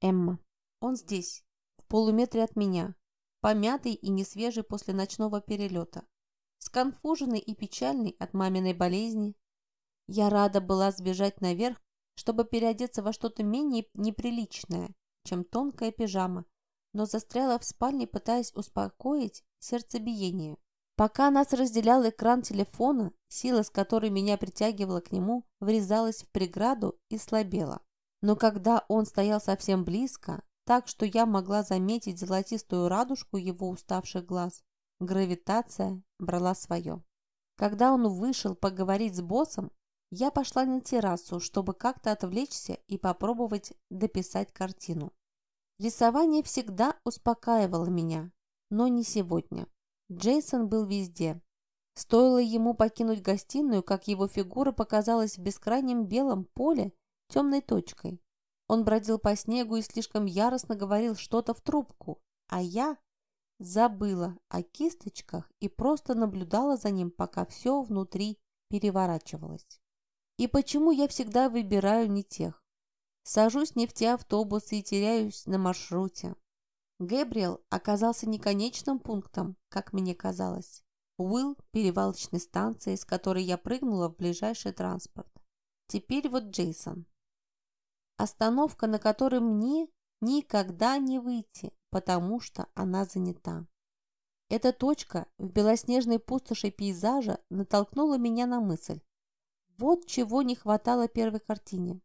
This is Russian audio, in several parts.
Эмма. Он здесь, в полуметре от меня, помятый и несвежий после ночного перелета, сконфуженный и печальный от маминой болезни. Я рада была сбежать наверх, чтобы переодеться во что-то менее неприличное, чем тонкая пижама, но застряла в спальне, пытаясь успокоить сердцебиение. Пока нас разделял экран телефона, сила, с которой меня притягивала к нему, врезалась в преграду и слабела. Но когда он стоял совсем близко, так что я могла заметить золотистую радужку его уставших глаз, гравитация брала свое. Когда он вышел поговорить с боссом, я пошла на террасу, чтобы как-то отвлечься и попробовать дописать картину. Рисование всегда успокаивало меня, но не сегодня. Джейсон был везде. Стоило ему покинуть гостиную, как его фигура показалась в бескрайнем белом поле темной точкой. Он бродил по снегу и слишком яростно говорил что-то в трубку, а я забыла о кисточках и просто наблюдала за ним, пока все внутри переворачивалось. И почему я всегда выбираю не тех? Сажусь не в те автобусы и теряюсь на маршруте. Гэбриэл оказался не конечным пунктом, как мне казалось. Уилл – перевалочной станцией, с которой я прыгнула в ближайший транспорт. Теперь вот Джейсон. Остановка, на которой мне никогда не выйти, потому что она занята. Эта точка в белоснежной пустоши пейзажа натолкнула меня на мысль. Вот чего не хватало первой картине.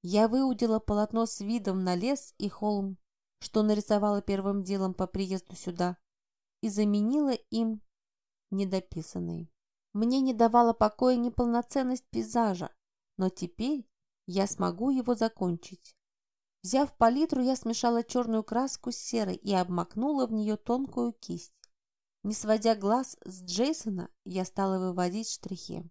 Я выудила полотно с видом на лес и холм, что нарисовала первым делом по приезду сюда, и заменила им недописанный. Мне не давала покоя неполноценность пейзажа, но теперь я смогу его закончить. Взяв палитру, я смешала черную краску с серой и обмакнула в нее тонкую кисть. Не сводя глаз с Джейсона, я стала выводить штрихи.